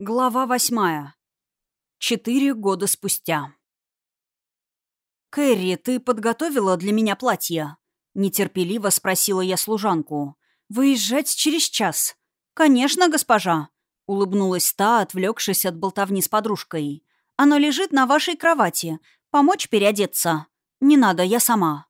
Глава восьмая. Четыре года спустя. «Кэрри, ты подготовила для меня платье?» — нетерпеливо спросила я служанку. «Выезжать через час». «Конечно, госпожа», — улыбнулась та, отвлекшись от болтовни с подружкой. «Оно лежит на вашей кровати. Помочь переодеться?» «Не надо, я сама».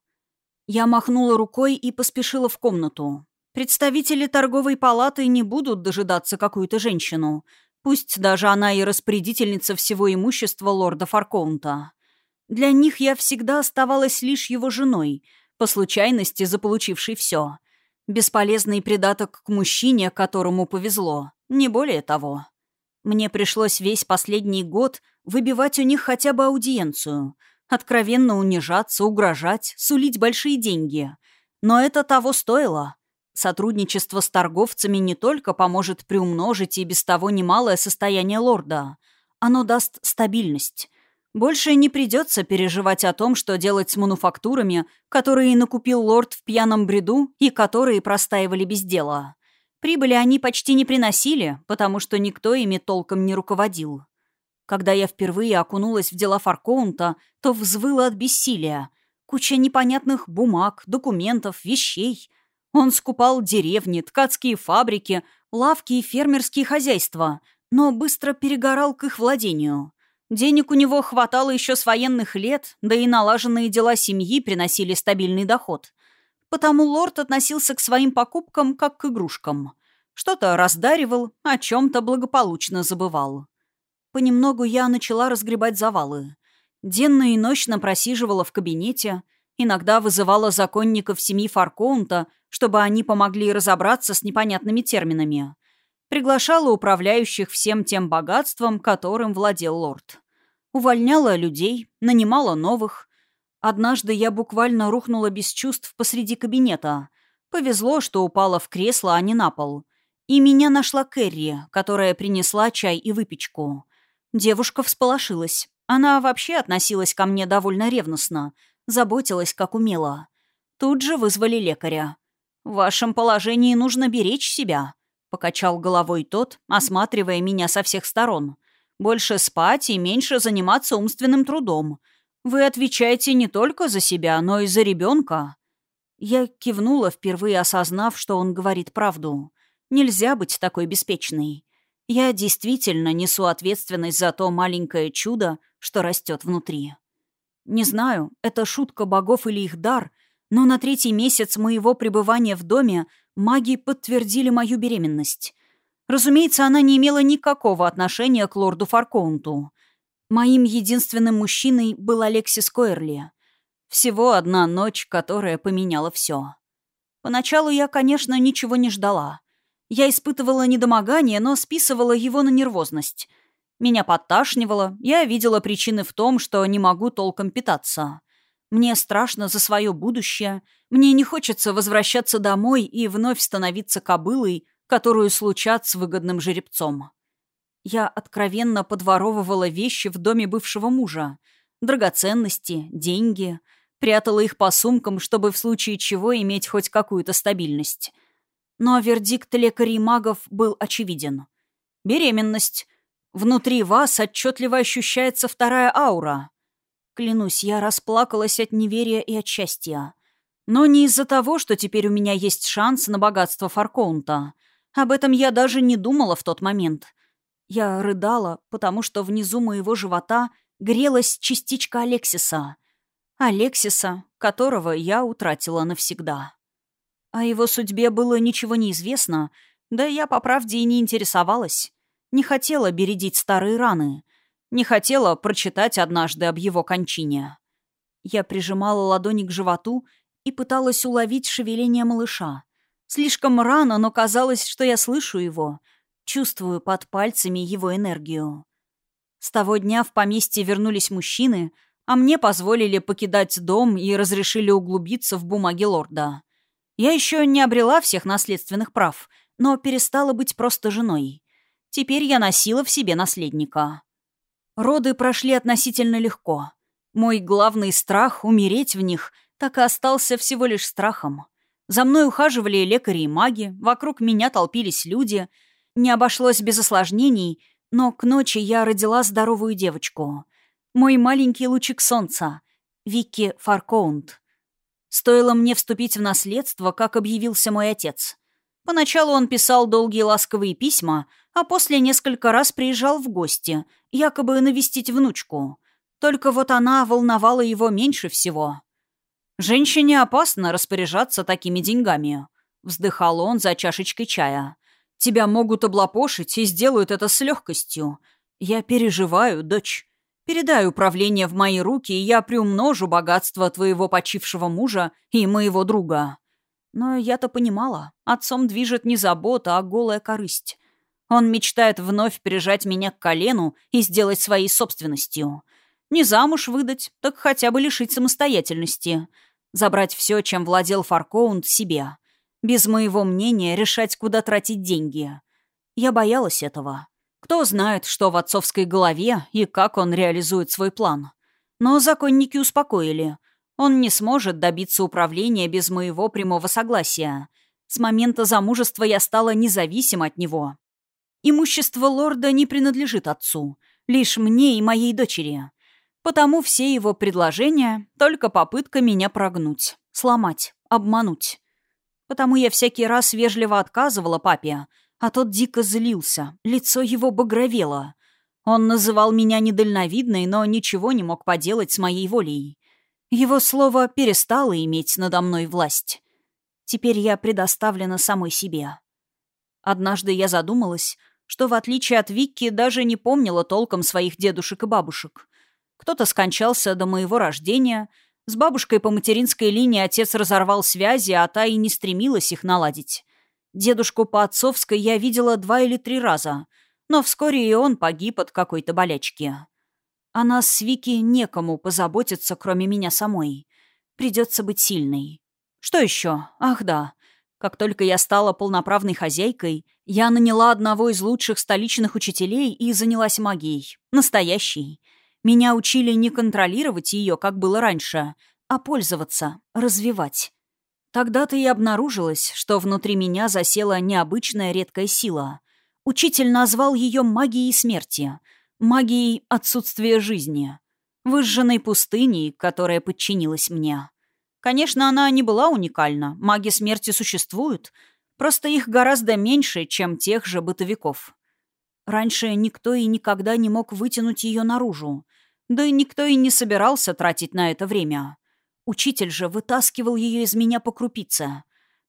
Я махнула рукой и поспешила в комнату. Представители торговой палаты не будут дожидаться какую-то женщину — Пусть даже она и распорядительница всего имущества лорда Фаркоунта. Для них я всегда оставалась лишь его женой, по случайности заполучившей все. Бесполезный придаток к мужчине, которому повезло. Не более того. Мне пришлось весь последний год выбивать у них хотя бы аудиенцию, откровенно унижаться, угрожать, сулить большие деньги. Но это того стоило. Сотрудничество с торговцами не только поможет приумножить и без того немалое состояние лорда. Оно даст стабильность. Больше не придется переживать о том, что делать с мануфактурами, которые накупил лорд в пьяном бреду и которые простаивали без дела. Прибыли они почти не приносили, потому что никто ими толком не руководил. Когда я впервые окунулась в дела Фаркоунта, то взвыла от бессилия. Куча непонятных бумаг, документов, вещей — он скупал деревни, ткацкие фабрики, лавки и фермерские хозяйства, но быстро перегорал к их владению. Денег у него хватало еще с военных лет, да и налаженные дела семьи приносили стабильный доход. Потому лорд относился к своим покупкам как к игрушкам. Что-то раздаривал, о чем-то благополучно забывал. Понемногу я начала разгребать завалы. Денно и ночно просиживала в кабинете, иногда вызывала законников семьи Фаркоунта, чтобы они помогли разобраться с непонятными терминами. Приглашала управляющих всем тем богатством, которым владел лорд. Увольняла людей, нанимала новых. Однажды я буквально рухнула без чувств посреди кабинета. Повезло, что упала в кресло, а не на пол. И меня нашла Кэрри, которая принесла чай и выпечку. Девушка всполошилась. Она вообще относилась ко мне довольно ревностно, заботилась как умела. Тут же вызвали лекаря. «В вашем положении нужно беречь себя», — покачал головой тот, осматривая меня со всех сторон. «Больше спать и меньше заниматься умственным трудом. Вы отвечаете не только за себя, но и за ребенка». Я кивнула, впервые осознав, что он говорит правду. Нельзя быть такой беспечной. Я действительно несу ответственность за то маленькое чудо, что растет внутри. Не знаю, это шутка богов или их дар — но на третий месяц моего пребывания в доме маги подтвердили мою беременность. Разумеется, она не имела никакого отношения к лорду Фаркоунту. Моим единственным мужчиной был Алексис Койерли. Всего одна ночь, которая поменяла все. Поначалу я, конечно, ничего не ждала. Я испытывала недомогание, но списывала его на нервозность. Меня подташнивало, я видела причины в том, что не могу толком питаться. Мне страшно за свое будущее. Мне не хочется возвращаться домой и вновь становиться кобылой, которую случат с выгодным жеребцом. Я откровенно подворовывала вещи в доме бывшего мужа. Драгоценности, деньги. Прятала их по сумкам, чтобы в случае чего иметь хоть какую-то стабильность. Но вердикт лекарей магов был очевиден. Беременность. Внутри вас отчетливо ощущается вторая аура. Клянусь, я расплакалась от неверия и от счастья. Но не из-за того, что теперь у меня есть шанс на богатство Фаркоунта. Об этом я даже не думала в тот момент. Я рыдала, потому что внизу моего живота грелась частичка Алексиса. Алексиса, которого я утратила навсегда. О его судьбе было ничего не известно, да я, по правде, и не интересовалась. Не хотела бередить старые раны — не хотела прочитать однажды об его кончине. Я прижимала ладони к животу и пыталась уловить шевеление малыша. Слишком рано, но казалось, что я слышу его, чувствую под пальцами его энергию. С того дня в поместье вернулись мужчины, а мне позволили покидать дом и разрешили углубиться в бумаги лорда. Я еще не обрела всех наследственных прав, но перестала быть просто женой. Теперь я носила в себе наследника. Роды прошли относительно легко. Мой главный страх — умереть в них — так и остался всего лишь страхом. За мной ухаживали лекари и маги, вокруг меня толпились люди. Не обошлось без осложнений, Но к ночи я родила здоровую девочку. Мой маленький лучик солнца. Вики Фаркоунд. Стоило мне вступить в наследство, как объявился мой отец. Поначалу он писал долгие ласковые письма, а после несколько раз приезжал в гости, якобы навестить внучку. Только вот она волновала его меньше всего. «Женщине опасно распоряжаться такими деньгами», — вздыхал он за чашечкой чая. «Тебя могут облапошить и сделают это с легкостью. Я переживаю, дочь. Передай управление в мои руки, и я приумножу богатство твоего почившего мужа и моего друга». Но я-то понимала, отцом движет не забота, а голая корысть. Он мечтает вновь прижать меня к колену и сделать своей собственностью. Не замуж выдать, так хотя бы лишить самостоятельности. Забрать все, чем владел Фаркоунд, себе. Без моего мнения решать, куда тратить деньги. Я боялась этого. Кто знает, что в отцовской голове и как он реализует свой план. Но законники успокоили. Он не сможет добиться управления без моего прямого согласия. С момента замужества я стала независим от него. Имущество лорда не принадлежит отцу, лишь мне и моей дочери. Потому все его предложения — только попытка меня прогнуть, сломать, обмануть. Потому я всякий раз вежливо отказывала папе, а тот дико злился, лицо его багровело. Он называл меня недальновидной, но ничего не мог поделать с моей волей. Его слово перестало иметь надо мной власть. Теперь я предоставлена самой себе. Однажды я задумалась, что, в отличие от Викки, даже не помнила толком своих дедушек и бабушек. Кто-то скончался до моего рождения — с бабушкой по материнской линии отец разорвал связи, а та и не стремилась их наладить. Дедушку по отцовской я видела два или три раза, но вскоре и он погиб от какой-то болячки. А нас с Вики некому позаботиться, кроме меня самой. Придется быть сильной. Что еще? Ах да. Как только я стала полноправной хозяйкой, я наняла одного из лучших столичных учителей и занялась магией. Настоящей. Меня учили не контролировать ее, как было раньше, а пользоваться, развивать. Тогда-то и обнаружилось, что внутри меня засела необычная редкая сила. Учитель назвал ее магией смерти, магией отсутствия жизни, выжженной пустыней, которая подчинилась мне. Конечно, она не была уникальна, маги смерти существуют, просто их гораздо меньше, чем тех же бытовиков. Раньше никто и никогда не мог вытянуть ее наружу. Да и никто и не собирался тратить на это время. Учитель же вытаскивал ее из меня по крупице.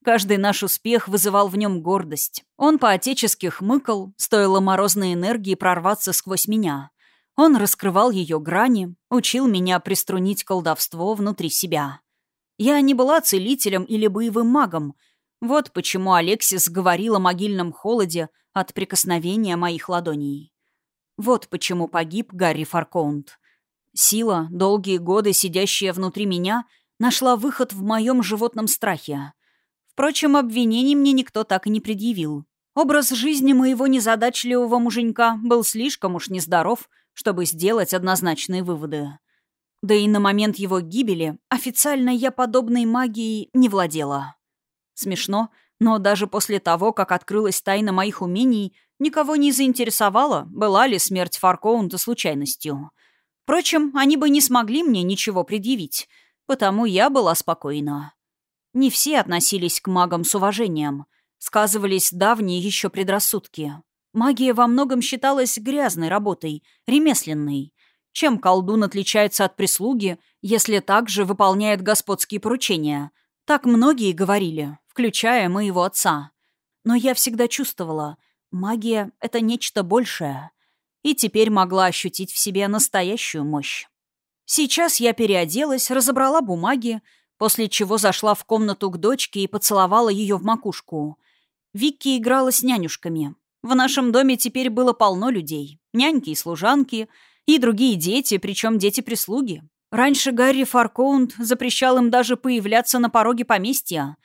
Каждый наш успех вызывал в нем гордость. Он по-отечески хмыкал, стоило морозной энергии прорваться сквозь меня. Он раскрывал ее грани, учил меня приструнить колдовство внутри себя. Я не была целителем или боевым магом. Вот почему Алексис говорил о могильном холоде от прикосновения моих ладоней. Вот почему погиб Гарри Фаркоунд. Сила, долгие годы сидящая внутри меня, нашла выход в моем животном страхе. Впрочем, обвинений мне никто так и не предъявил. Образ жизни моего незадачливого муженька был слишком уж нездоров, чтобы сделать однозначные выводы. Да и на момент его гибели официально я подобной магией не владела. Смешно, но даже после того, как открылась тайна моих умений, никого не заинтересовало, была ли смерть Фаркоунта случайностью — Впрочем, они бы не смогли мне ничего предъявить, потому я была спокойна. Не все относились к магам с уважением. Сказывались давние еще предрассудки. Магия во многом считалась грязной работой, ремесленной. Чем колдун отличается от прислуги, если также выполняет господские поручения? Так многие говорили, включая моего отца. Но я всегда чувствовала, магия — это нечто большее и теперь могла ощутить в себе настоящую мощь. Сейчас я переоделась, разобрала бумаги, после чего зашла в комнату к дочке и поцеловала ее в макушку. Вики играла с нянюшками. В нашем доме теперь было полно людей. Няньки и служанки, и другие дети, причем дети-прислуги. Раньше Гарри Фаркоунд запрещал им даже появляться на пороге поместья.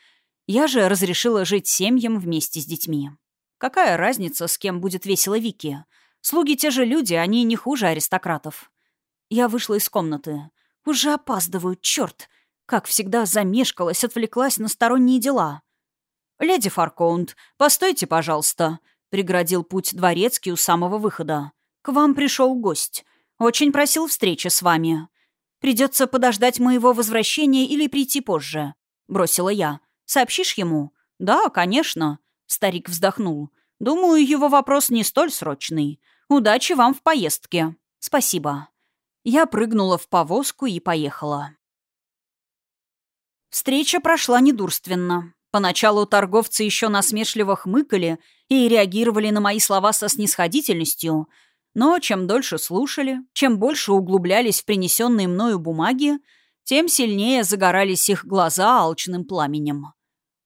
Я же разрешила жить семьям вместе с детьми. Какая разница, с кем будет весело Вики? Слуги те же люди, они не хуже аристократов. Я вышла из комнаты. Уже опаздываю, черт! Как всегда, замешкалась, отвлеклась на сторонние дела. «Леди Фаркоунд, постойте, пожалуйста. преградил путь дворецкий у самого выхода. «К вам пришел гость. Очень просил встречи с вами. Придется подождать моего возвращения или прийти позже», — бросила я. «Сообщишь ему?» «Да, конечно», — старик вздохнул. «Думаю, его вопрос не столь срочный. Удачи вам в поездке». «Спасибо». Я прыгнула в повозку и поехала. Встреча прошла недурственно. Поначалу торговцы еще насмешливо хмыкали и реагировали на мои слова со снисходительностью, но чем дольше слушали, чем больше углублялись в принесенные мною бумаги, тем сильнее загорались их глаза алчным пламенем.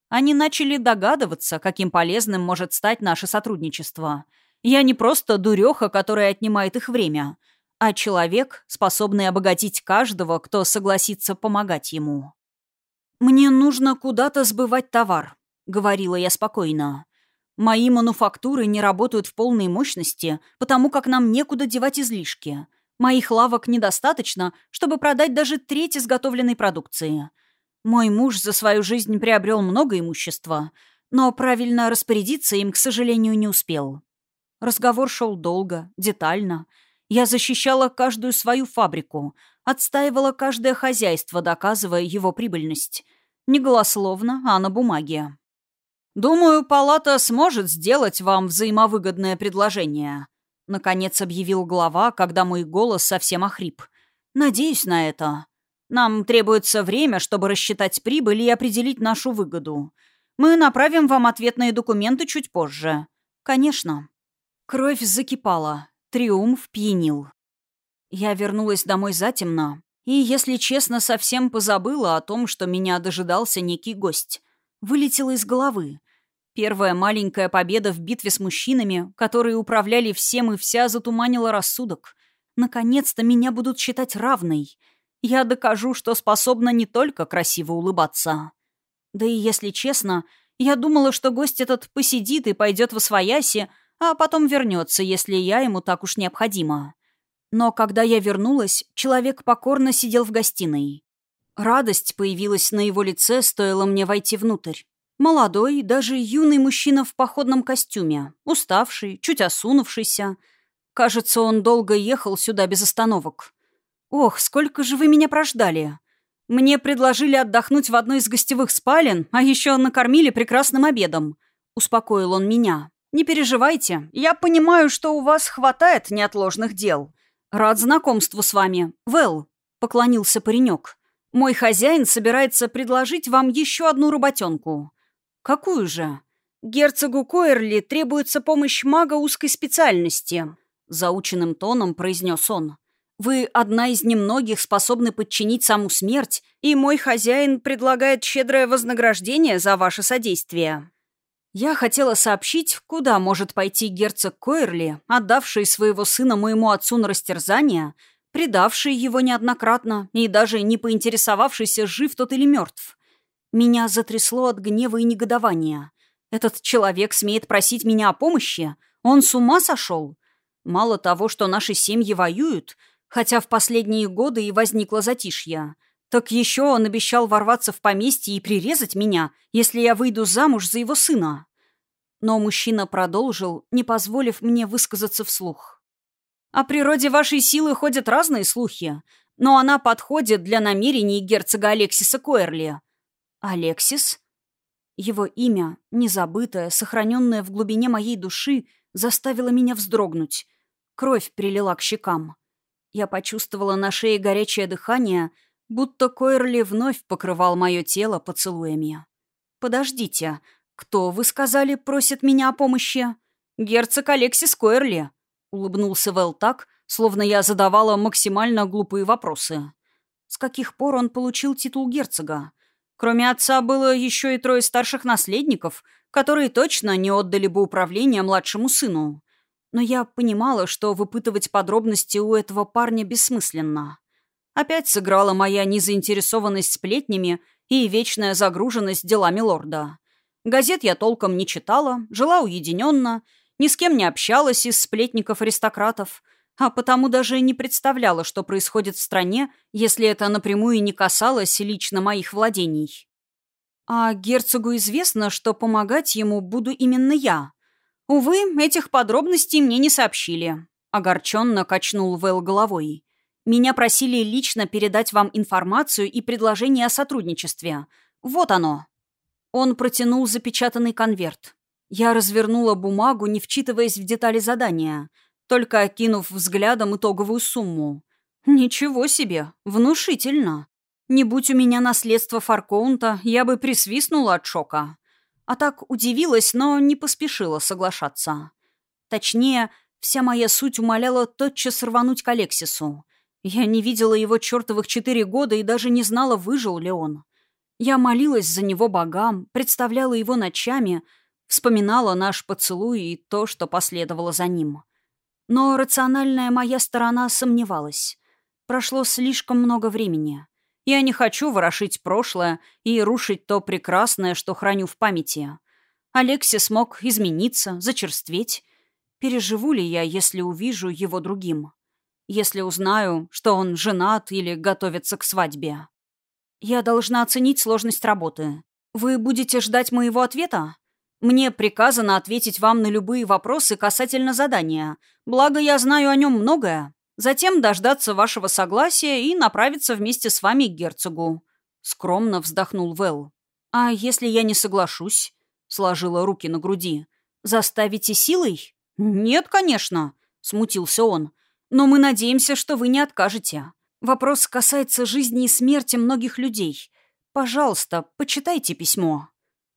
Они начали догадываться, каким полезным может стать наше сотрудничество. Я не просто дуреха, которая отнимает их время, а человек, способный обогатить каждого, кто согласится помогать ему. «Мне нужно куда-то сбывать товар», — говорила я спокойно. «Мои мануфактуры не работают в полной мощности, потому как нам некуда девать излишки. Моих лавок недостаточно, чтобы продать даже треть изготовленной продукции. Мой муж за свою жизнь приобрел много имущества, но правильно распорядиться им, к сожалению, не успел. Разговор шел долго, детально. Я защищала каждую свою фабрику, отстаивала каждое хозяйство, доказывая его прибыльность. Не голословно, а на бумаге. «Думаю, палата сможет сделать вам взаимовыгодное предложение», — наконец объявил глава, когда мой голос совсем охрип. «Надеюсь на это. Нам требуется время, чтобы рассчитать прибыль и определить нашу выгоду. Мы направим вам ответные документы чуть позже. Конечно». Кровь закипала. Триумф пьянил. Я вернулась домой затемно и, если честно, совсем позабыла о том, что меня дожидался некий гость. Вылетела из головы. Первая маленькая победа в битве с мужчинами, которые управляли всем и вся, затуманила рассудок. Наконец-то меня будут считать равной. Я докажу, что способна не только красиво улыбаться. Да и, если честно, я думала, что гость этот посидит и пойдет в освояси, а потом вернется, если я ему так уж необходима. Но когда я вернулась, человек покорно сидел в гостиной. Радость появилась на его лице, стоило мне войти внутрь. Молодой, даже юный мужчина в походном костюме, уставший, чуть осунувшийся. Кажется, он долго ехал сюда без остановок. «Ох, сколько же вы меня прождали!» Мне предложили отдохнуть в одной из гостевых спален, а еще накормили прекрасным обедом. Успокоил он меня. «Не переживайте, я понимаю, что у вас хватает неотложных дел. «Рад знакомству с вами. Вэл», — поклонился паренек. «Мой хозяин собирается предложить вам еще одну работенку». «Какую же?» «Герцогу Койерли требуется помощь мага узкой специальности», — заученным тоном произнес он. «Вы одна из немногих способны подчинить саму смерть, и мой хозяин предлагает щедрое вознаграждение за ваше содействие». Я хотела сообщить, куда может пойти герцог Койерли, отдавший своего сына моему отцу на растерзание, предавший его неоднократно и даже не поинтересовавшийся, жив тот или мертв. Меня затрясло от гнева и негодования. Этот человек смеет просить меня о помощи? Он с ума сошел? Мало того, что наши семьи воюют, хотя в последние годы и возникло затишье, так еще он обещал ворваться в поместье и прирезать меня, если я выйду замуж за его сына. Но мужчина продолжил, не позволив мне высказаться вслух. О природе вашей силы ходят разные слухи, но она подходит для намерений герцога Алексиса Койерли. Алексис? Его имя, незабытое, сохраненное в глубине моей души, заставило меня вздрогнуть. Кровь прилила к щекам. Я почувствовала на шее горячее дыхание — будто Койерли вновь покрывал мое тело поцелуями. «Подождите, кто, вы сказали, просит меня о помощи?» «Герцог Алексис Койерли», — улыбнулся Вэл так, словно я задавала максимально глупые вопросы. «С каких пор он получил титул герцога? Кроме отца было еще и трое старших наследников, которые точно не отдали бы управление младшему сыну. Но я понимала, что выпытывать подробности у этого парня бессмысленно. Опять сыграла моя незаинтересованность сплетнями и вечная загруженность делами лорда. Газет я толком не читала, жила уединенно, ни с кем не общалась из сплетников-аристократов, а потому даже не представляла, что происходит в стране, если это напрямую не касалось лично моих владений. А герцогу известно, что помогать ему буду именно я. «Увы, этих подробностей мне не сообщили», — огорченно качнул Вэл головой. «Меня просили лично передать вам информацию и предложение о сотрудничестве. Вот оно». Он протянул запечатанный конверт. Я развернула бумагу, не вчитываясь в детали задания, только окинув взглядом итоговую сумму. «Ничего себе! Внушительно! Не будь у меня наследство Фаркоунта, я бы присвистнула от шока. А так удивилась, но не поспешила соглашаться. Точнее, вся моя суть умоляла тотчас рвануть к Алексису. Я не видела его чертовых четыре года и даже не знала, выжил ли он. Я молилась за него богам, представляла его ночами, вспоминала наш поцелуй и то, что последовало за ним. Но рациональная моя сторона сомневалась. Прошло слишком много времени. Я не хочу ворошить прошлое и рушить то прекрасное, что храню в памяти. Алексис смог измениться, зачерстветь. Переживу ли я, если увижу его другим? Если узнаю, что он женат или готовится к свадьбе? Я должна оценить сложность работы. Вы будете ждать моего ответа? Мне приказано ответить вам на любые вопросы касательно задания. Благо, я знаю о нем многое. Затем дождаться вашего согласия и направиться вместе с вами к герцогу». Скромно вздохнул Вэл. «А если я не соглашусь?» Сложила руки на груди. «Заставите силой?» «Нет, конечно», — смутился он. «Но мы надеемся, что вы не откажете. Вопрос касается жизни и смерти многих людей. Пожалуйста, почитайте письмо».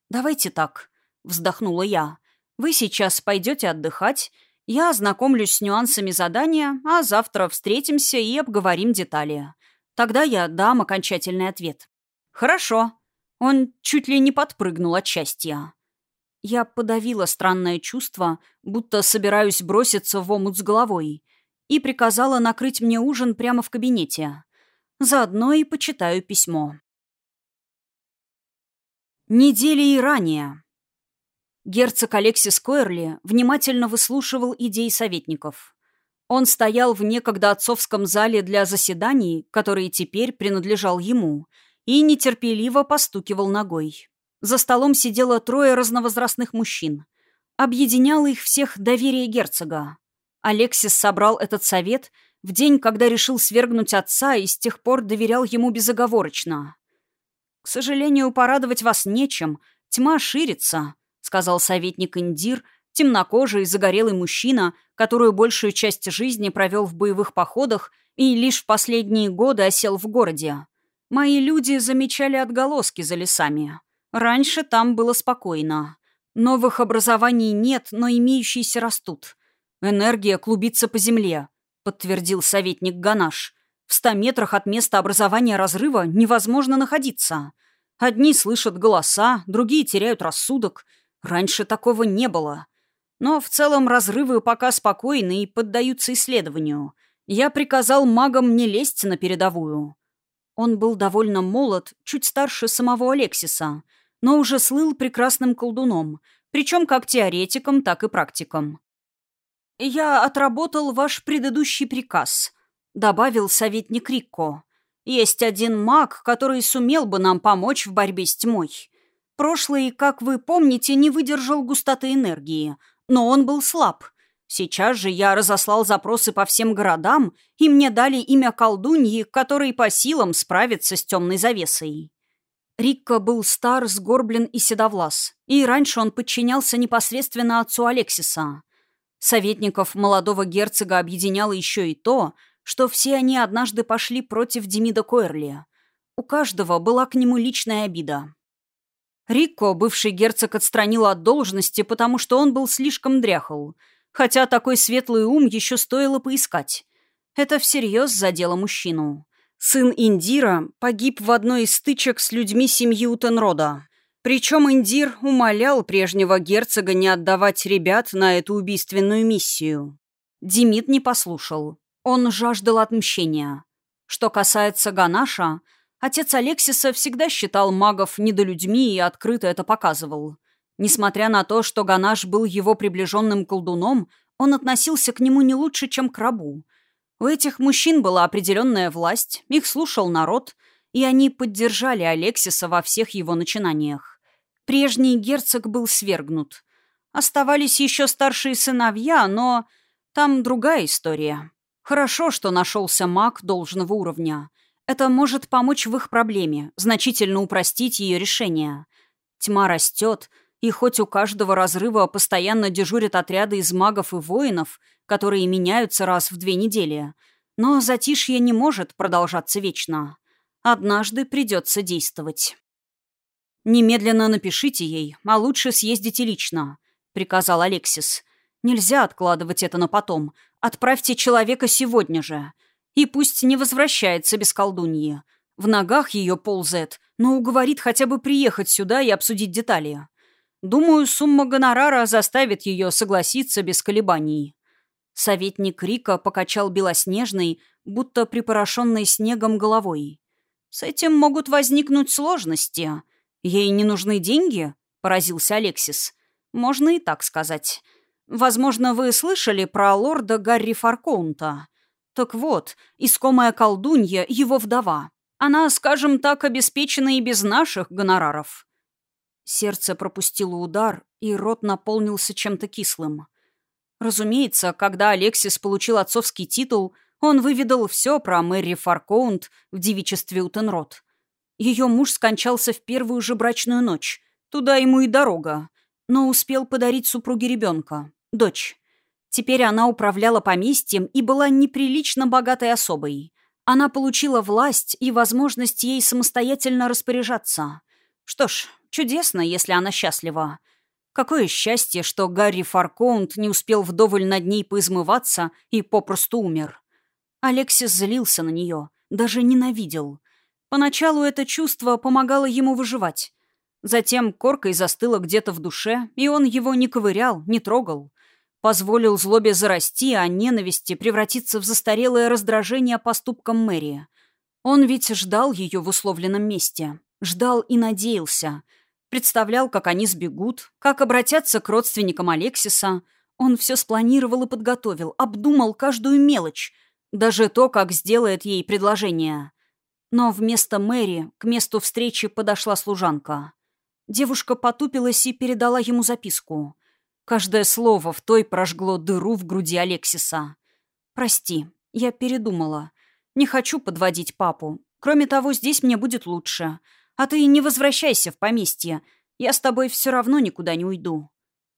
«Давайте так», — вздохнула я. «Вы сейчас пойдете отдыхать, я ознакомлюсь с нюансами задания, а завтра встретимся и обговорим детали. Тогда я дам окончательный ответ. Хорошо. Он чуть ли не подпрыгнул от счастья. Я подавила странное чувство, будто собираюсь броситься в омут с головой, и приказала накрыть мне ужин прямо в кабинете. Заодно и почитаю письмо. Недели и ранее. Герцог Алексис Койерли внимательно выслушивал идеи советников. Он стоял в некогда отцовском зале для заседаний, который теперь принадлежал ему, и нетерпеливо постукивал ногой. За столом сидело трое разновозрастных мужчин. Объединяло их всех доверие герцога. Алексис собрал этот совет в день, когда решил свергнуть отца и с тех пор доверял ему безоговорочно. «К сожалению, порадовать вас нечем. Тьма ширится», — сказал советник Индир, темнокожий, загорелый мужчина, которую большую часть жизни провел в боевых походах и лишь в последние годы осел в городе. Мои люди замечали отголоски за лесами. Раньше там было спокойно. Новых образований нет, но имеющиеся растут. Энергия клубится по земле, подтвердил советник Ганаш. В ста метрах от места образования разрыва невозможно находиться. Одни слышат голоса, другие теряют рассудок — Раньше такого не было. Но в целом разрывы пока спокойны и поддаются исследованию. Я приказал магам не лезть на передовую. Он был довольно молод, чуть старше самого Алексиса, но уже слыл прекрасным колдуном, причем как теоретиком, так и практиком. «Я отработал ваш предыдущий приказ», — добавил советник Рикко. «Есть один маг, который сумел бы нам помочь в борьбе с тьмой. Прошлый, как вы помните, не выдержал густоты энергии, но он был слаб. Сейчас же я разослал запросы по всем городам, и мне дали имя колдуньи, который по силам справится с темной завесой. Рикко был стар, сгорблен и седовлас, и раньше он подчинялся непосредственно отцу Алексиса. Советников молодого герцога объединяло еще и то, что все они однажды пошли против Демида Койерли. У каждого была к нему личная обида. Рикко бывший герцог отстранил от должности, потому что он был слишком дряхл, хотя такой светлый ум еще стоило поискать. Это всерьез задело мужчину. Сын Индира погиб в одной из стычек с людьми семьи Утенрода. Причем Индир умолял прежнего герцога не отдавать ребят на эту убийственную миссию. Демид не послушал. Он жаждал отмщения. Что касается Ганаша, Отец Алексиса всегда считал магов недолюдьми и открыто это показывал. Несмотря на то, что Ганаш был его приближенным колдуном, он относился к нему не лучше, чем к рабу. У этих мужчин была определенная власть, их слушал народ, и они поддержали Алексиса во всех его начинаниях. Прежний герцог был свергнут. Оставались еще старшие сыновья, но там другая история. Хорошо, что нашелся маг должного уровня. Это может помочь в их проблеме, значительно упростить ее решение. Тьма растет, и хоть у каждого разрыва постоянно дежурят отряды из магов и воинов, которые меняются раз в две недели, но затишье не может продолжаться вечно. Однажды придется действовать. «Немедленно напишите ей, а лучше съездите лично», — приказал Алексис. «Нельзя откладывать это на потом. Отправьте человека сегодня же. И пусть не возвращается без колдуньи. В ногах ее ползает, но уговорит хотя бы приехать сюда и обсудить детали. Думаю, сумма гонорара заставит ее согласиться без колебаний». Советник Рика покачал белоснежной, будто припорошенной снегом головой. «С этим могут возникнуть сложности. Ей не нужны деньги?» — поразился Алексис. «Можно и так сказать. Возможно, вы слышали про лорда Гарри Фаркоунта. Так вот, искомая колдунья — его вдова. Она, скажем так, обеспечена и без наших гонораров». Сердце пропустило удар, и рот наполнился чем-то кислым. Разумеется, когда Алексис получил отцовский титул, он выведал все про Мэри Фаркоунт в девичестве Утенрот. Ее муж скончался в первую же брачную ночь. Туда ему и дорога. Но успел подарить супруге ребенка. Дочь. Теперь она управляла поместьем и была неприлично богатой особой. Она получила власть и возможность ей самостоятельно распоряжаться. Что ж, чудесно, если она счастлива. Какое счастье, что Гарри Фаркоунт не успел вдоволь над ней поизмываться и попросту умер. Алексис злился на нее, даже ненавидел. Поначалу это чувство помогало ему выживать. Затем коркой застыло где-то в душе, и он его не ковырял, не трогал. Позволил злобе зарасти, а ненависти превратиться в застарелое раздражение поступкам Мэри. Он ведь ждал ее в условленном месте. Ждал и надеялся. Представлял, как они сбегут, как обратятся к родственникам Алексиса. Он все спланировал и подготовил, обдумал каждую мелочь. Даже то, как сделает ей предложение. Но вместо Мэри к месту встречи подошла служанка. Девушка потупилась и передала ему записку. Каждое слово в той прожгло дыру в груди Алексиса. «Прости, я передумала. Не хочу подводить папу. Кроме того, здесь мне будет лучше. А ты не возвращайся в поместье. Я с тобой все равно никуда не уйду».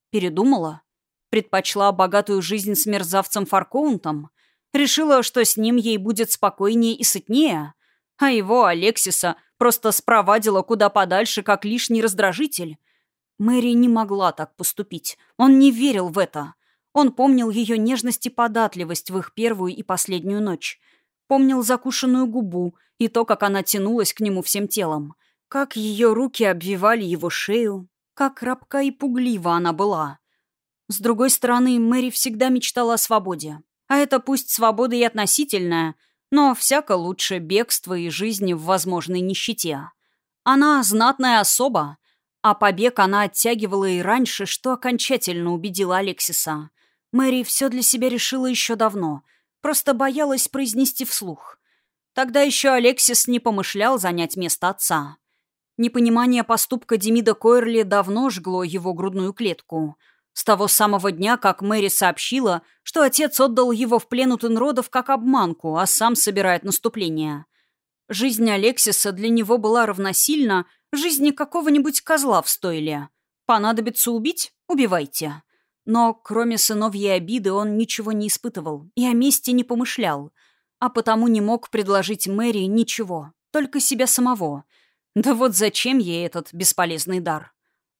Передумала? Предпочла богатую жизнь с мерзавцем Фаркоунтом? Решила, что с ним ей будет спокойнее и сытнее? А его, Алексиса, просто спровадила куда подальше, как лишний раздражитель? Мэри не могла так поступить. Он не верил в это. Он помнил ее нежность и податливость в их первую и последнюю ночь. Помнил закушенную губу и то, как она тянулась к нему всем телом. Как ее руки обвивали его шею. Как рабка и пуглива она была. С другой стороны, Мэри всегда мечтала о свободе. А это пусть свобода и относительная, но всяко лучше бегства и жизни в возможной нищете. Она знатная особа, а побег она оттягивала и раньше, что окончательно убедила Алексиса. Мэри все для себя решила еще давно, просто боялась произнести вслух. Тогда еще Алексис не помышлял занять место отца. Непонимание поступка Демида Койерли давно жгло его грудную клетку. С того самого дня, как Мэри сообщила, что отец отдал его в плен у Тенродов как обманку, а сам собирает наступление. Жизнь Алексиса для него была равносильна жизни какого-нибудь козла в стойле. Понадобится убить — убивайте. Но кроме сыновьей обиды он ничего не испытывал и о мести не помышлял, а потому не мог предложить Мэри ничего, только себя самого. Да вот зачем ей этот бесполезный дар?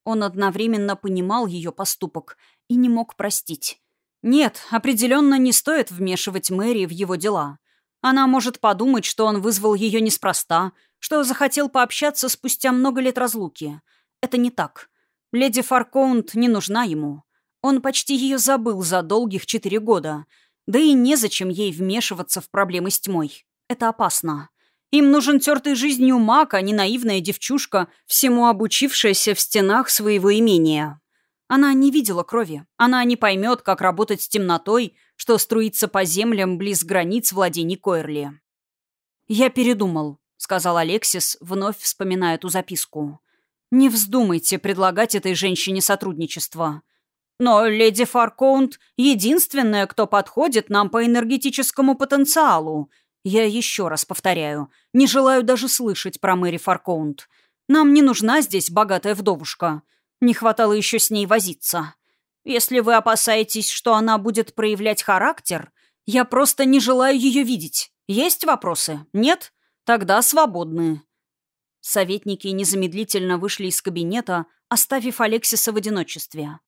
Он одновременно понимал ее поступок и не мог простить. Нет, определенно не стоит вмешивать Мэри в его дела — она может подумать, что он вызвал ее неспроста, что захотел пообщаться спустя много лет разлуки. Это не так. Леди Фаркоунт не нужна ему. Он почти ее забыл за долгих четыре года. Да и незачем ей вмешиваться в проблемы с тьмой. Это опасно. Им нужен тертый жизнью маг, а не наивная девчушка, всему обучившаяся в стенах своего имения. Она не видела крови. Она не поймет, как работать с темнотой, что струится по землям близ границ владений Койрли. «Я передумал», — сказал Алексис, вновь вспоминая эту записку. «Не вздумайте предлагать этой женщине сотрудничество. Но леди Фаркоунт — единственная, кто подходит нам по энергетическому потенциалу. Я еще раз повторяю, не желаю даже слышать про Мэри Фаркоунт. Нам не нужна здесь богатая вдовушка. Не хватало еще с ней возиться. Если вы опасаетесь, что она будет проявлять характер, я просто не желаю ее видеть. Есть вопросы? Нет? Тогда свободны». Советники незамедлительно вышли из кабинета, оставив Алексиса в одиночестве.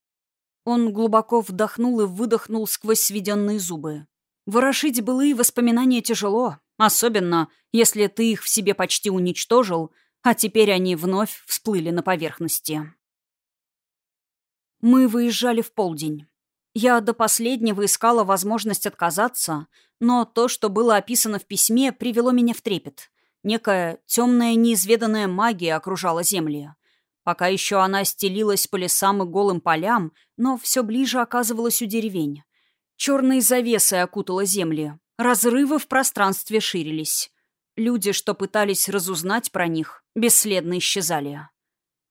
Он глубоко вдохнул и выдохнул сквозь сведенные зубы. Ворошить былые воспоминания тяжело, особенно если ты их в себе почти уничтожил, а теперь они вновь всплыли на поверхности. Мы выезжали в полдень. Я до последнего искала возможность отказаться, но то, что было описано в письме, привело меня в трепет. Некая темная неизведанная магия окружала земли. Пока еще она стелилась по лесам и голым полям, но все ближе оказывалась у деревень. Черные завесы окутала земли. Разрывы в пространстве ширились. Люди, что пытались разузнать про них, бесследно исчезали.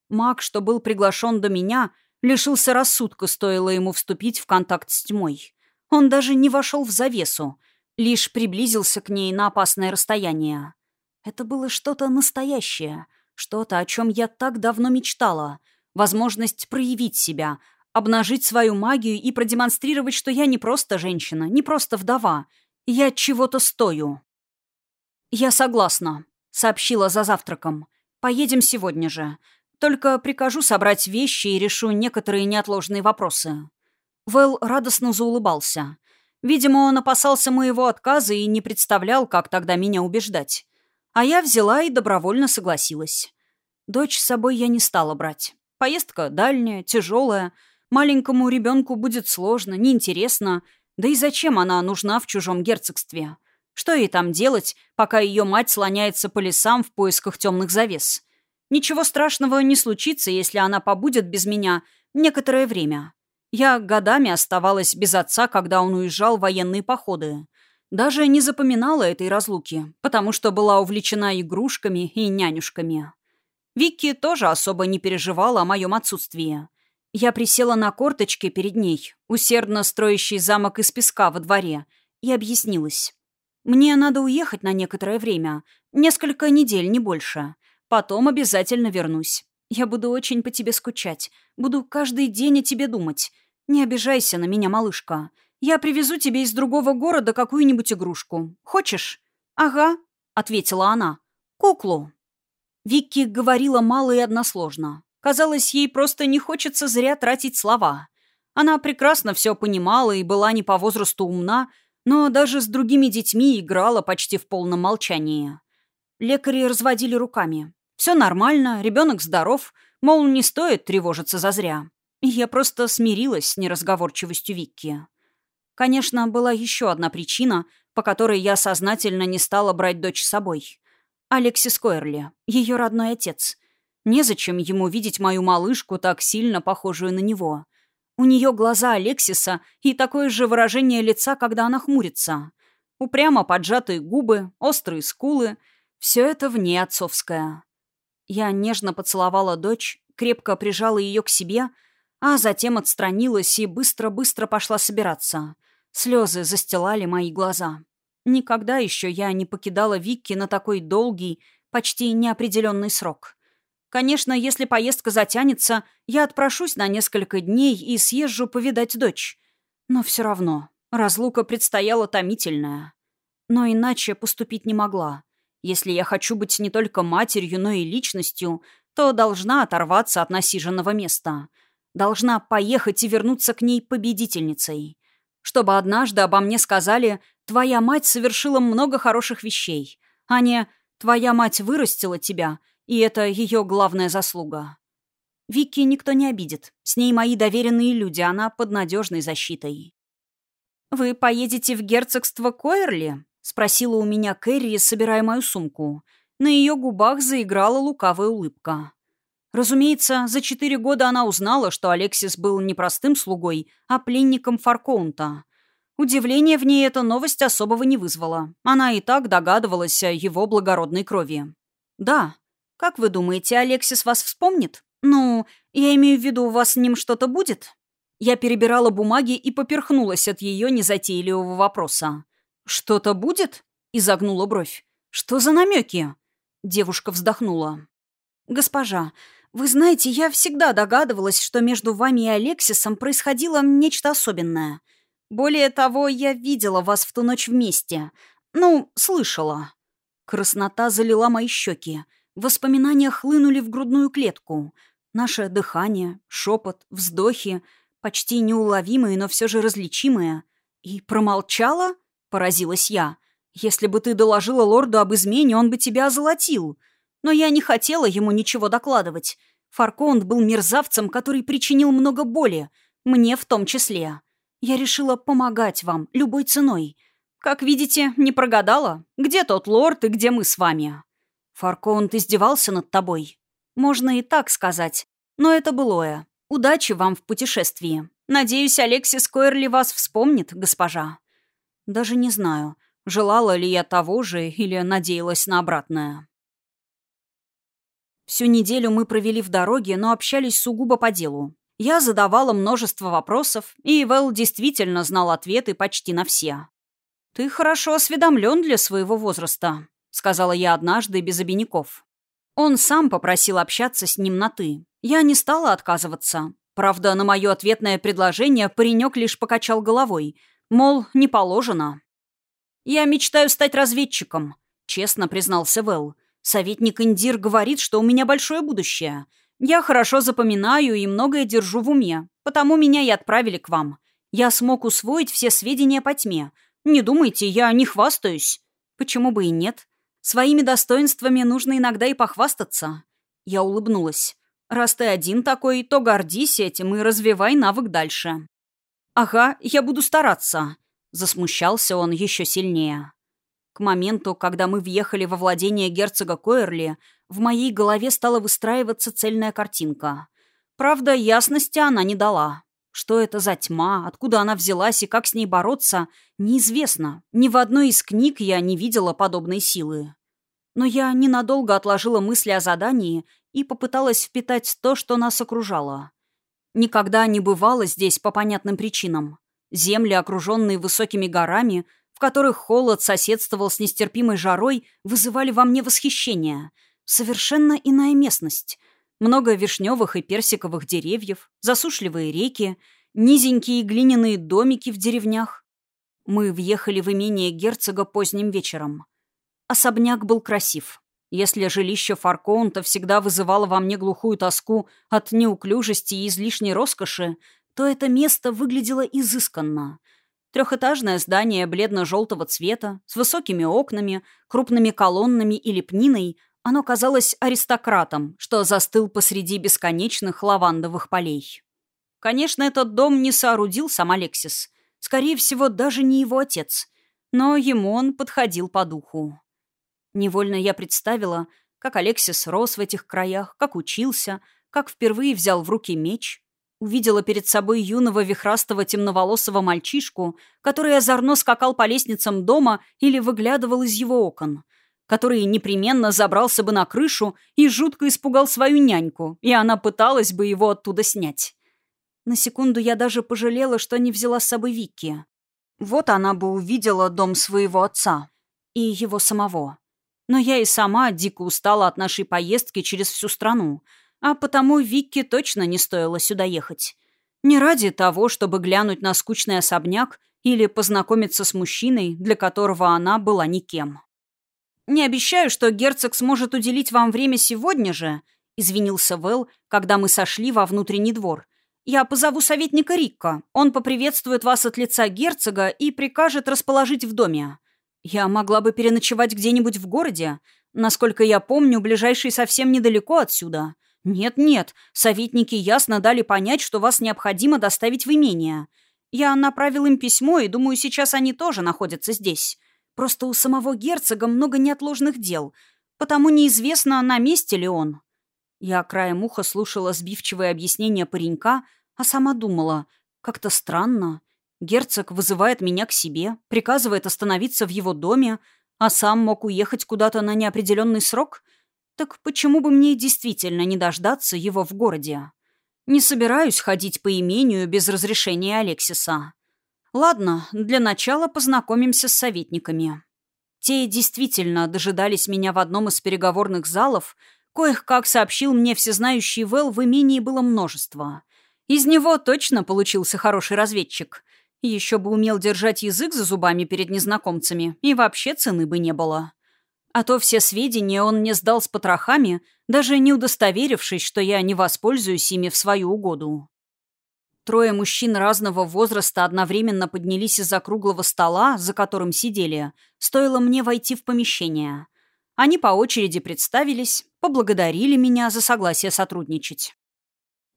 Маг, что был приглашен до меня, Лишился рассудка, стоило ему вступить в контакт с тьмой. Он даже не вошел в завесу, лишь приблизился к ней на опасное расстояние. Это было что-то настоящее, что-то, о чем я так давно мечтала. Возможность проявить себя, обнажить свою магию и продемонстрировать, что я не просто женщина, не просто вдова. Я чего-то стою. «Я согласна», — сообщила за завтраком. «Поедем сегодня же. Только прикажу собрать вещи и решу некоторые неотложные вопросы». Вэл радостно заулыбался. Видимо, он опасался моего отказа и не представлял, как тогда меня убеждать. А я взяла и добровольно согласилась. Дочь с собой я не стала брать. Поездка дальняя, тяжелая. Маленькому ребенку будет сложно, неинтересно. Да и зачем она нужна в чужом герцогстве? Что ей там делать, пока ее мать слоняется по лесам в поисках темных завес? Ничего страшного не случится, если она побудет без меня некоторое время. Я годами оставалась без отца, когда он уезжал в военные походы. Даже не запоминала этой разлуки, потому что была увлечена игрушками и нянюшками. Вики тоже особо не переживала о моем отсутствии. Я присела на корточки перед ней, усердно строящий замок из песка во дворе, и объяснилась. «Мне надо уехать на некоторое время, несколько недель, не больше. Потом обязательно вернусь. Я буду очень по тебе скучать. Буду каждый день о тебе думать. Не обижайся на меня, малышка. Я привезу тебе из другого города какую-нибудь игрушку. Хочешь?» «Ага», — ответила она. «Куклу». Вики говорила мало и односложно. Казалось, ей просто не хочется зря тратить слова. Она прекрасно все понимала и была не по возрасту умна, но даже с другими детьми играла почти в полном молчании. Лекари разводили руками. Все нормально, ребенок здоров, мол, не стоит тревожиться зазря. я просто смирилась с неразговорчивостью Викки. Конечно, была еще одна причина, по которой я сознательно не стала брать дочь с собой. Алексис Койерли, ее родной отец. Незачем ему видеть мою малышку, так сильно похожую на него. У нее глаза Алексиса и такое же выражение лица, когда она хмурится. Упрямо поджатые губы, острые скулы — все это вне отцовское. Я нежно поцеловала дочь, крепко прижала ее к себе, а затем отстранилась и быстро-быстро пошла собираться. Слезы застилали мои глаза. Никогда еще я не покидала Викки на такой долгий, почти неопределенный срок. Конечно, если поездка затянется, я отпрошусь на несколько дней и съезжу повидать дочь. Но все равно, разлука предстояла томительная. Но иначе поступить не могла. Если я хочу быть не только матерью, но и личностью, то должна оторваться от насиженного места. Должна поехать и вернуться к ней победительницей. Чтобы однажды обо мне сказали «Твоя мать совершила много хороших вещей», а не «Твоя мать вырастила тебя», и это ее главная заслуга. Вики никто не обидит. С ней мои доверенные люди, она под надежной защитой. «Вы поедете в герцогство Койерли?» — спросила у меня Кэрри, собирая мою сумку. На ее губах заиграла лукавая улыбка. Разумеется, за четыре года она узнала, что Алексис был не простым слугой, а пленником Фаркоунта. Удивление в ней эта новость особого не вызвала. Она и так догадывалась о его благородной крови. «Да. Как вы думаете, Алексис вас вспомнит? Ну, я имею в виду, у вас с ним что-то будет?» Я перебирала бумаги и поперхнулась от ее незатейливого вопроса. «Что-то будет?» — изогнула бровь. «Что за намеки?» Девушка вздохнула. «Госпожа, вы знаете, я всегда догадывалась, что между вами и Алексисом происходило нечто особенное. Более того, я видела вас в ту ночь вместе. Ну, слышала». Краснота залила мои щеки. Воспоминания хлынули в грудную клетку. Наше дыхание, шепот, вздохи — почти неуловимые, но все же различимые. И промолчала? Поразилась я. Если бы ты доложила лорду об измене, он бы тебя озолотил. Но я не хотела ему ничего докладывать. Фарконд был мерзавцем, который причинил много боли. Мне в том числе. Я решила помогать вам любой ценой. Как видите, не прогадала. Где тот лорд и где мы с вами? Фарконд издевался над тобой. Можно и так сказать. Но это былое. Удачи вам в путешествии. Надеюсь, Алексис Койерли вас вспомнит, госпожа. Даже не знаю, желала ли я того же или надеялась на обратное. Всю неделю мы провели в дороге, но общались сугубо по делу. Я задавала множество вопросов, и Вэл действительно знал ответы почти на все. «Ты хорошо осведомлен для своего возраста», — сказала я однажды без обиняков. Он сам попросил общаться с ним на «ты». Я не стала отказываться. Правда, на мое ответное предложение паренек лишь покачал головой. Мол, не положено. «Я мечтаю стать разведчиком», — честно признался Вэл. «Советник Индир говорит, что у меня большое будущее. Я хорошо запоминаю и многое держу в уме, потому меня и отправили к вам. Я смог усвоить все сведения по тьме. Не думайте, я не хвастаюсь. Почему бы и нет? Своими достоинствами нужно иногда и похвастаться». Я улыбнулась. Раз ты один такой, то гордись этим и развивай навык дальше». «Ага, я буду стараться», — засмущался он еще сильнее. К моменту, когда мы въехали во владение герцога Койерли, в моей голове стала выстраиваться цельная картинка. Правда, ясности она не дала. Что это за тьма, откуда она взялась и как с ней бороться, неизвестно. Ни в одной из книг я не видела подобной силы. Но я ненадолго отложила мысли о задании и попыталась впитать то, что нас окружало. Никогда не бывало здесь по понятным причинам. Земли, окруженные высокими горами, в которых холод соседствовал с нестерпимой жарой, вызывали во мне восхищение. Совершенно иная местность. Много вишневых и персиковых деревьев, засушливые реки, низенькие глиняные домики в деревнях. Мы въехали в имение герцога поздним вечером. Особняк был красив. Если жилище Фаркоунта всегда вызывало во мне глухую тоску от неуклюжести и излишней роскоши, то это место выглядело изысканно. Трехэтажное здание бледно-желтого цвета, с высокими окнами, крупными колоннами и лепниной, оно казалось аристократом, что застыл посреди бесконечных лавандовых полей. Конечно, этот дом не соорудил сам Алексис. Скорее всего, даже не его отец. Но ему он подходил по духу. Невольно я представила, как Алексис рос в этих краях, как учился, как впервые взял в руки меч. Увидела перед собой юного вихрастого темноволосого мальчишку, который озорно скакал по лестницам дома или выглядывал из его окон, который непременно забрался бы на крышу и жутко испугал свою няньку, и она пыталась бы его оттуда снять. На секунду я даже пожалела, что не взяла с собой Вики. Вот она бы увидела дом своего отца и его самого. Но я и сама дико устала от нашей поездки через всю страну, а потому Викке точно не стоило сюда ехать. Не ради того, чтобы глянуть на скучный особняк или познакомиться с мужчиной, для которого она была никем. «Не обещаю, что герцог сможет уделить вам время сегодня же», — извинился Вэл, когда мы сошли во внутренний двор. «Я позову советника Рикко. Он поприветствует вас от лица герцога и прикажет расположить в доме. Я могла бы переночевать где-нибудь в городе. Насколько я помню, ближайший совсем недалеко отсюда. Нет-нет, советники ясно дали понять, что вас необходимо доставить в имение. Я направил им письмо, и думаю, сейчас они тоже находятся здесь. Просто у самого герцога много неотложных дел, потому неизвестно, на месте ли он. Я краем уха слушала сбивчивое объяснение паренька, а сама думала, как-то странно. Герцог вызывает меня к себе, приказывает остановиться в его доме, а сам мог уехать куда-то на неопределенный срок? Так почему бы мне действительно не дождаться его в городе? Не собираюсь ходить по имению без разрешения Алексиса. Ладно, для начала познакомимся с советниками. Те действительно дожидались меня в одном из переговорных залов, коих, как сообщил мне всезнающий Вэл, в имении было множество. Из него точно получился хороший разведчик. Еще бы умел держать язык за зубами перед незнакомцами, и вообще цены бы не было. А то все сведения он мне сдал с потрохами, даже не удостоверившись, что я не воспользуюсь ими в свою угоду. Трое мужчин разного возраста одновременно поднялись из-за круглого стола, за которым сидели. Стоило мне войти в помещение. Они по очереди представились, поблагодарили меня за согласие сотрудничать.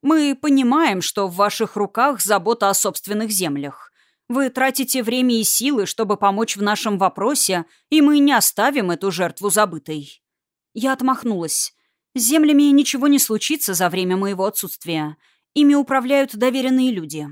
«Мы понимаем, что в ваших руках забота о собственных землях. Вы тратите время и силы, чтобы помочь в нашем вопросе, и мы не оставим эту жертву забытой». Я отмахнулась. «С землями ничего не случится за время моего отсутствия». Ими управляют доверенные люди.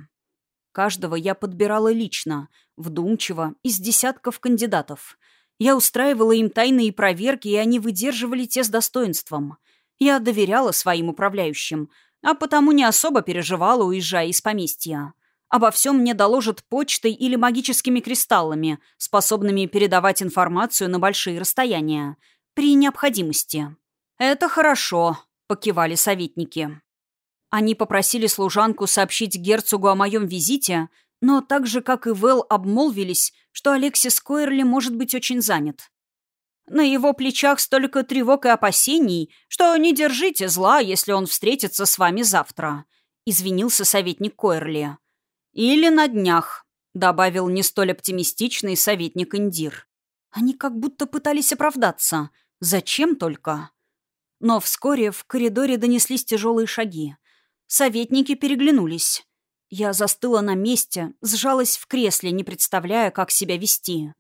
Каждого я подбирала лично, вдумчиво, из десятков кандидатов. Я устраивала им тайные проверки, и они выдерживали те с достоинством. Я доверяла своим управляющим, а потому не особо переживала, уезжая из поместья. Обо всем мне доложат почтой или магическими кристаллами, способными передавать информацию на большие расстояния, при необходимости. «Это хорошо», — покивали советники. Они попросили служанку сообщить герцогу о моем визите, но так же, как и Вэл, обмолвились, что Алексис Койерли может быть очень занят. На его плечах столько тревог и опасений, что не держите зла, если он встретится с вами завтра», — извинился советник Койерли. «Или на днях», — добавил не столь оптимистичный советник Индир. Они как будто пытались оправдаться. Зачем только? Но вскоре в коридоре донеслись тяжелые шаги. Советники переглянулись. Я застыла на месте, сжалась в кресле, не представляя, как себя вести.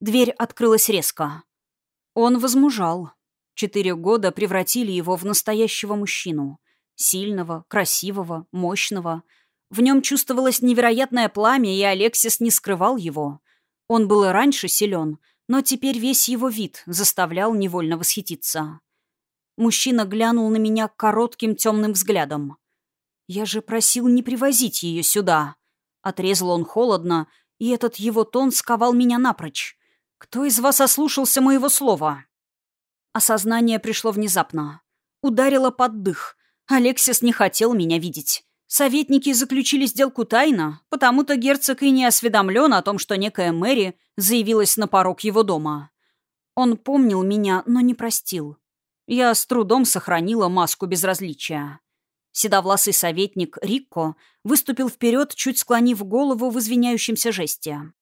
Дверь открылась резко. Он возмужал. Четыре года превратили его в настоящего мужчину. Сильного, красивого, мощного. В нем чувствовалось невероятное пламя, и Алексис не скрывал его. Он был и раньше силен, но теперь весь его вид заставлял невольно восхититься. Мужчина глянул на меня коротким темным взглядом. «Я же просил не привозить ее сюда!» Отрезал он холодно, и этот его тон сковал меня напрочь. «Кто из вас ослушался моего слова?» Осознание пришло внезапно. Ударило под дых. Алексис не хотел меня видеть. Советники заключили сделку тайно, потому-то герцог и не осведомлен о том, что некая Мэри заявилась на порог его дома. Он помнил меня, но не простил. Я с трудом сохранила маску безразличия. Седовласый советник Рикко выступил вперед, чуть склонив голову в извиняющемся жесте.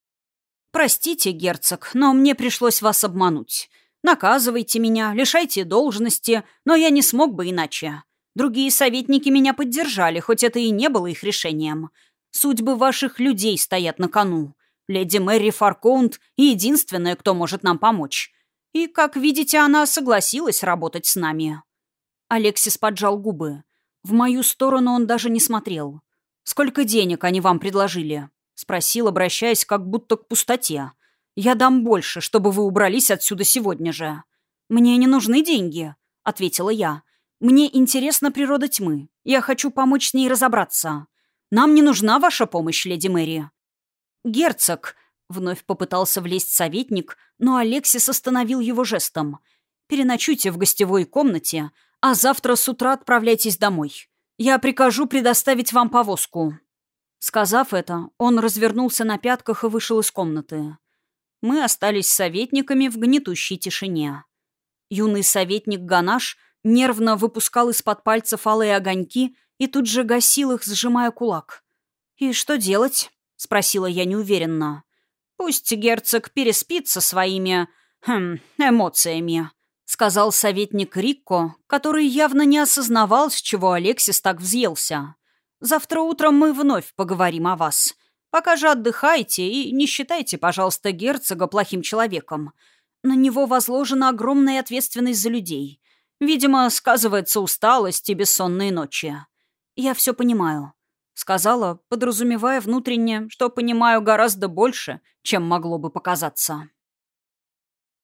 «Простите, герцог, но мне пришлось вас обмануть. Наказывайте меня, лишайте должности, но я не смог бы иначе. Другие советники меня поддержали, хоть это и не было их решением. Судьбы ваших людей стоят на кону. Леди Мэри Фаркоунд — единственная, кто может нам помочь. И, как видите, она согласилась работать с нами». Алексис поджал губы. В мою сторону он даже не смотрел. «Сколько денег они вам предложили?» — спросил, обращаясь как будто к пустоте. «Я дам больше, чтобы вы убрались отсюда сегодня же». «Мне не нужны деньги», — ответила я. «Мне интересна природа тьмы. Я хочу помочь с ней разобраться. Нам не нужна ваша помощь, леди Мэри». «Герцог», — вновь попытался влезть советник, но Алексис остановил его жестом. «Переночуйте в гостевой комнате, а завтра с утра отправляйтесь домой. Я прикажу предоставить вам повозку». Сказав это, он развернулся на пятках и вышел из комнаты. Мы остались советниками в гнетущей тишине. Юный советник Ганаш нервно выпускал из-под пальцев алые огоньки и тут же гасил их, сжимая кулак. «И что делать?» — спросила я неуверенно. «Пусть герцог переспит со своими... Хм, эмоциями», сказал советник Рикко, который явно не осознавал, с чего Алексис так взъелся. «Завтра утром мы вновь поговорим о вас. Пока же отдыхайте и не считайте, пожалуйста, герцога плохим человеком. На него возложена огромная ответственность за людей. Видимо, сказывается усталость и бессонные ночи. Я все понимаю». Сказала, подразумевая внутренне, что понимаю гораздо больше, чем могло бы показаться.